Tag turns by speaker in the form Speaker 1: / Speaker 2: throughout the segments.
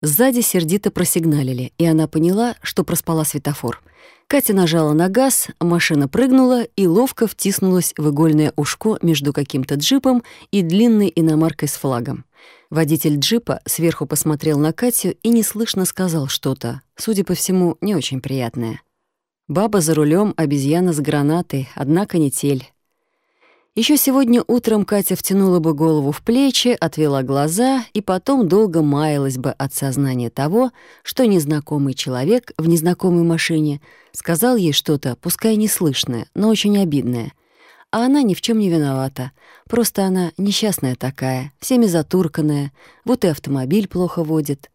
Speaker 1: Сзади сердито просигналили, и она поняла, что проспала светофор. Катя нажала на газ, машина прыгнула и ловко втиснулась в игольное ушко между каким-то джипом и длинной иномаркой с флагом. Водитель джипа сверху посмотрел на Катю и неслышно сказал что-то, судя по всему, не очень приятное. Баба за рулем, обезьяна с гранатой, однако не тель. Еще сегодня утром Катя втянула бы голову в плечи, отвела глаза и потом долго маялась бы от сознания того, что незнакомый человек в незнакомой машине сказал ей что-то, пускай неслышное, но очень обидное. А она ни в чем не виновата. Просто она несчастная такая, всеми затурканная, вот и автомобиль плохо водит.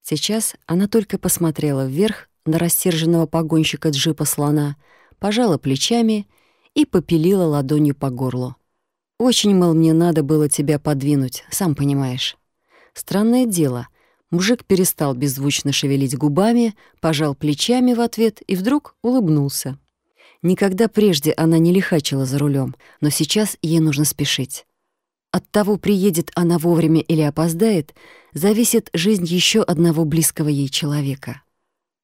Speaker 1: Сейчас она только посмотрела вверх на рассерженного погонщика джипа слона, пожала плечами — и попилила ладонью по горлу. «Очень, мол, мне надо было тебя подвинуть, сам понимаешь». Странное дело. Мужик перестал беззвучно шевелить губами, пожал плечами в ответ и вдруг улыбнулся. Никогда прежде она не лихачила за рулем, но сейчас ей нужно спешить. От того, приедет она вовремя или опоздает, зависит жизнь еще одного близкого ей человека.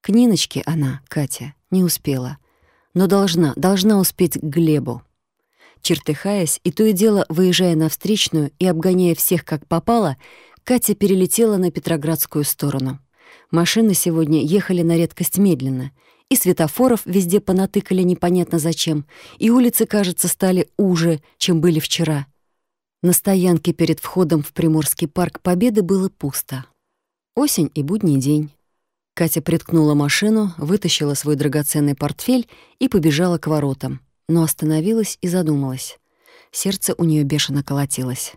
Speaker 1: К Ниночке она, Катя, не успела но должна, должна успеть к Глебу. Чертыхаясь и то и дело выезжая на встречную и обгоняя всех как попало, Катя перелетела на Петроградскую сторону. Машины сегодня ехали на редкость медленно, и светофоров везде понатыкали непонятно зачем, и улицы, кажется, стали уже, чем были вчера. На стоянке перед входом в Приморский парк Победы было пусто. Осень и будний день. Катя приткнула машину, вытащила свой драгоценный портфель и побежала к воротам, но остановилась и задумалась. Сердце у нее бешено колотилось.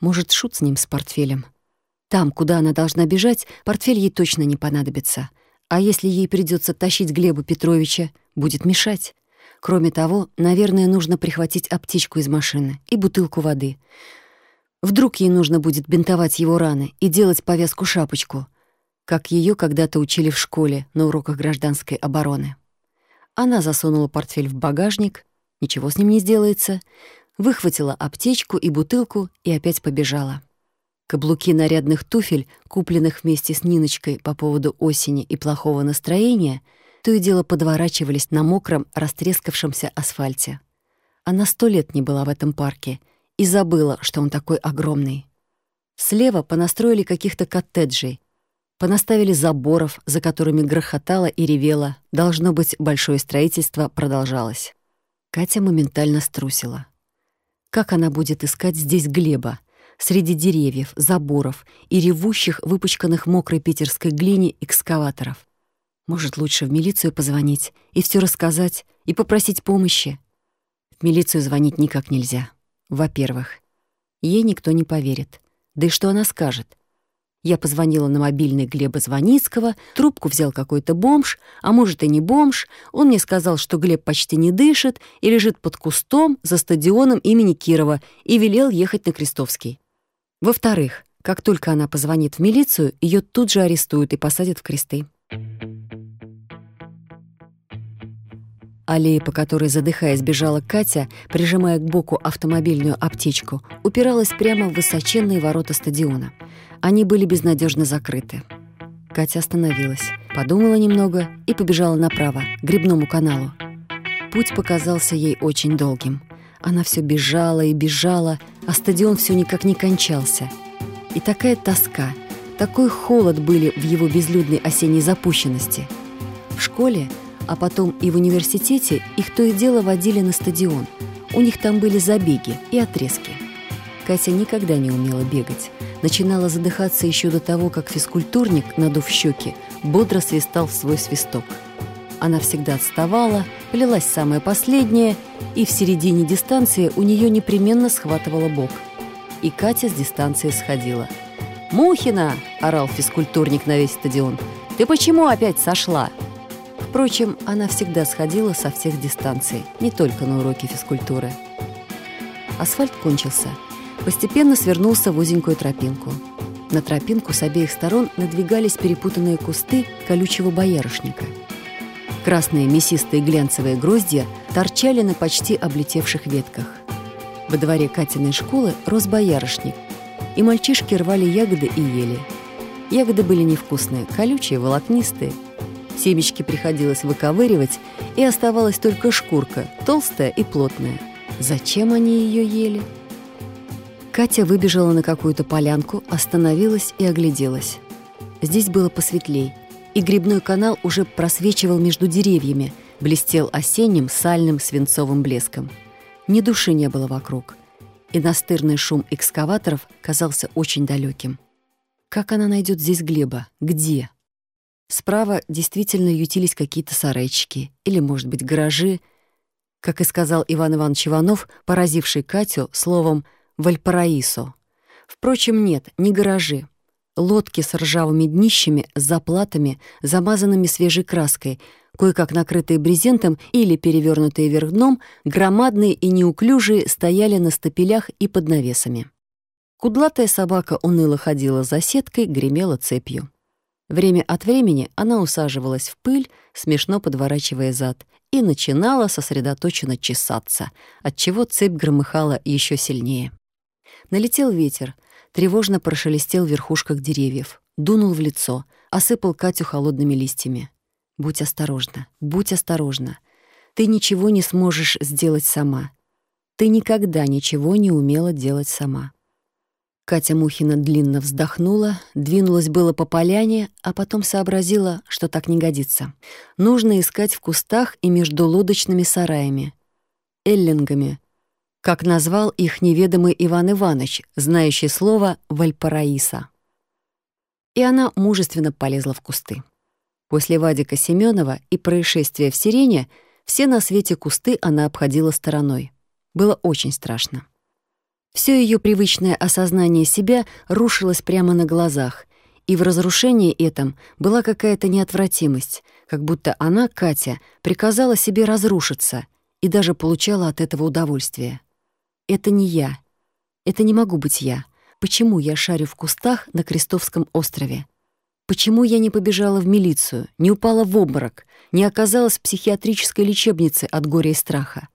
Speaker 1: Может, шут с ним, с портфелем? Там, куда она должна бежать, портфель ей точно не понадобится. А если ей придется тащить Глеба Петровича, будет мешать. Кроме того, наверное, нужно прихватить аптечку из машины и бутылку воды. Вдруг ей нужно будет бинтовать его раны и делать повязку-шапочку — как ее когда-то учили в школе на уроках гражданской обороны. Она засунула портфель в багажник, ничего с ним не сделается, выхватила аптечку и бутылку и опять побежала. Каблуки нарядных туфель, купленных вместе с Ниночкой по поводу осени и плохого настроения, то и дело подворачивались на мокром, растрескавшемся асфальте. Она сто лет не была в этом парке и забыла, что он такой огромный. Слева понастроили каких-то коттеджей, Понаставили заборов, за которыми грохотало и ревело. Должно быть, большое строительство продолжалось. Катя моментально струсила. Как она будет искать здесь Глеба? Среди деревьев, заборов и ревущих, выпачканных мокрой питерской глине экскаваторов. Может, лучше в милицию позвонить и все рассказать, и попросить помощи? В милицию звонить никак нельзя. Во-первых, ей никто не поверит. Да и что она скажет? Я позвонила на мобильный Глеба Звоницкого, трубку взял какой-то бомж, а может и не бомж. Он мне сказал, что Глеб почти не дышит и лежит под кустом за стадионом имени Кирова и велел ехать на Крестовский. Во-вторых, как только она позвонит в милицию, ее тут же арестуют и посадят в кресты. Аллея, по которой, задыхаясь, бежала Катя, прижимая к боку автомобильную аптечку, упиралась прямо в высоченные ворота стадиона. Они были безнадежно закрыты. Катя остановилась, подумала немного и побежала направо, к грибному каналу. Путь показался ей очень долгим. Она все бежала и бежала, а стадион все никак не кончался. И такая тоска, такой холод были в его безлюдной осенней запущенности. В школе а потом и в университете их то и дело водили на стадион. У них там были забеги и отрезки. Катя никогда не умела бегать. Начинала задыхаться еще до того, как физкультурник, надув щеки, бодро свистал в свой свисток. Она всегда отставала, плелась самая последняя, и в середине дистанции у нее непременно схватывала бок. И Катя с дистанции сходила. «Мухина!» – орал физкультурник на весь стадион. «Ты почему опять сошла?» Впрочем, она всегда сходила со всех дистанций, не только на уроки физкультуры. Асфальт кончился. Постепенно свернулся в узенькую тропинку. На тропинку с обеих сторон надвигались перепутанные кусты колючего боярышника. Красные мясистые глянцевые гроздья торчали на почти облетевших ветках. Во дворе Катиной школы рос боярышник, и мальчишки рвали ягоды и ели. Ягоды были невкусные, колючие, волокнистые. Семечки приходилось выковыривать, и оставалась только шкурка, толстая и плотная. Зачем они ее ели? Катя выбежала на какую-то полянку, остановилась и огляделась. Здесь было посветлей, и грибной канал уже просвечивал между деревьями, блестел осенним сальным свинцовым блеском. Ни души не было вокруг, и настырный шум экскаваторов казался очень далеким. Как она найдет здесь Глеба? Где? Справа действительно ютились какие-то сарайчики или, может быть, гаражи, как и сказал Иван Иванович Иванов, поразивший Катю словом «Вальпараисо». Впрочем, нет, не гаражи. Лодки с ржавыми днищами, с заплатами, замазанными свежей краской, кое-как накрытые брезентом или перевернутые вверх дном, громадные и неуклюжие стояли на стапелях и под навесами. Кудлатая собака уныло ходила за сеткой, гремела цепью. Время от времени она усаживалась в пыль, смешно подворачивая зад, и начинала сосредоточенно чесаться, отчего цепь громыхала еще сильнее. Налетел ветер, тревожно прошелестел в верхушках деревьев, дунул в лицо, осыпал Катю холодными листьями. «Будь осторожна, будь осторожна. Ты ничего не сможешь сделать сама. Ты никогда ничего не умела делать сама». Катя Мухина длинно вздохнула, двинулась было по поляне, а потом сообразила, что так не годится. Нужно искать в кустах и между лодочными сараями. Эллингами, как назвал их неведомый Иван Иванович, знающий слово «Вальпараиса». И она мужественно полезла в кусты. После Вадика Семенова и происшествия в Сирене все на свете кусты она обходила стороной. Было очень страшно. Все ее привычное осознание себя рушилось прямо на глазах, и в разрушении этом была какая-то неотвратимость, как будто она, Катя, приказала себе разрушиться и даже получала от этого удовольствие. Это не я. Это не могу быть я. Почему я шарю в кустах на Крестовском острове? Почему я не побежала в милицию, не упала в обморок, не оказалась в психиатрической лечебнице от горя и страха?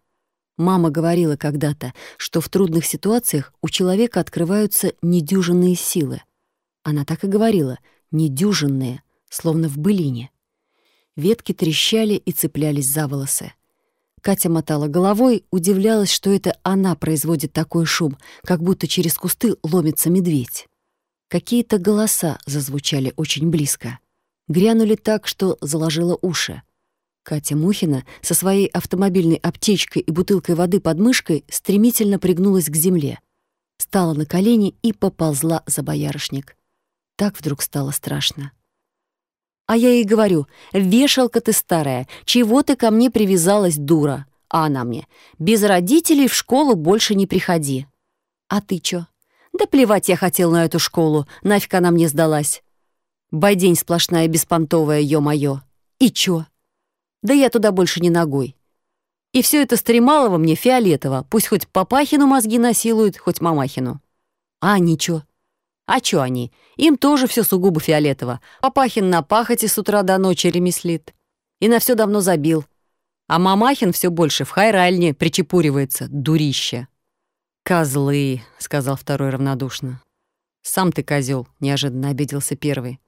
Speaker 1: Мама говорила когда-то, что в трудных ситуациях у человека открываются недюжинные силы. Она так и говорила «недюжинные», словно в былине. Ветки трещали и цеплялись за волосы. Катя мотала головой, удивлялась, что это она производит такой шум, как будто через кусты ломится медведь. Какие-то голоса зазвучали очень близко. Грянули так, что заложило уши. Катя Мухина со своей автомобильной аптечкой и бутылкой воды под мышкой стремительно пригнулась к земле. Стала на колени и поползла за боярышник. Так вдруг стало страшно. А я ей говорю, вешалка ты старая, чего ты ко мне привязалась, дура? А она мне, без родителей в школу больше не приходи. А ты чё? Да плевать я хотел на эту школу, нафиг она мне сдалась. Байдень сплошная беспонтовая, ё-моё. И чё? Да я туда больше не ногой. И все это Стремалово мне фиолетово, пусть хоть Папахину мозги насилуют, хоть Мамахину. А ничего. А чё они? Им тоже все сугубо фиолетово. Папахин на пахоте с утра до ночи ремеслит. И на все давно забил. А Мамахин все больше в хайральне причепуривается, дурище. «Козлы», — сказал второй равнодушно. «Сам ты козел, неожиданно обиделся первый.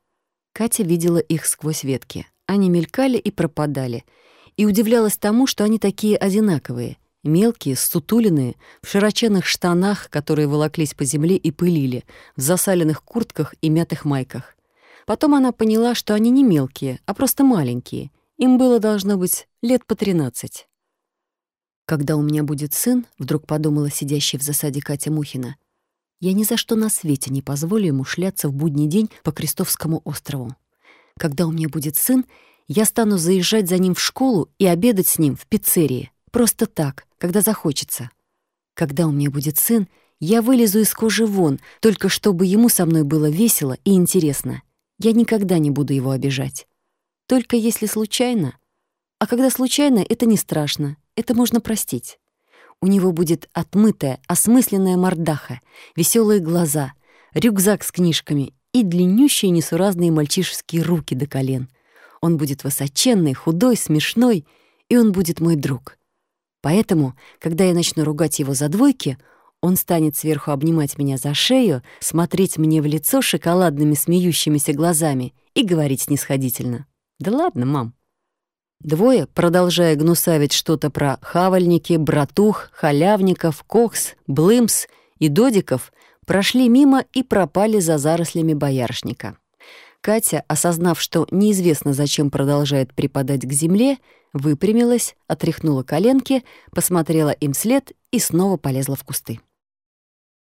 Speaker 1: Катя видела их сквозь ветки. Они мелькали и пропадали. И удивлялась тому, что они такие одинаковые. Мелкие, сутуленные, в широченных штанах, которые волоклись по земле и пылили, в засаленных куртках и мятых майках. Потом она поняла, что они не мелкие, а просто маленькие. Им было, должно быть, лет по тринадцать. «Когда у меня будет сын», — вдруг подумала сидящая в засаде Катя Мухина, «я ни за что на свете не позволю ему шляться в будний день по Крестовскому острову. Когда у меня будет сын, я стану заезжать за ним в школу и обедать с ним в пиццерии. Просто так, когда захочется. Когда у меня будет сын, я вылезу из кожи вон, только чтобы ему со мной было весело и интересно. Я никогда не буду его обижать. Только если случайно. А когда случайно, это не страшно, это можно простить. У него будет отмытая, осмысленная мордаха, веселые глаза, рюкзак с книжками и длиннющие несуразные мальчишеские руки до колен. Он будет высоченный, худой, смешной, и он будет мой друг. Поэтому, когда я начну ругать его за двойки, он станет сверху обнимать меня за шею, смотреть мне в лицо шоколадными смеющимися глазами и говорить снисходительно. «Да ладно, мам». Двое, продолжая гнусавить что-то про хавальники, братух, халявников, кокс, блымс и додиков, прошли мимо и пропали за зарослями боярышника. Катя, осознав, что неизвестно зачем продолжает припадать к земле, выпрямилась, отряхнула коленки, посмотрела им вслед и снова полезла в кусты.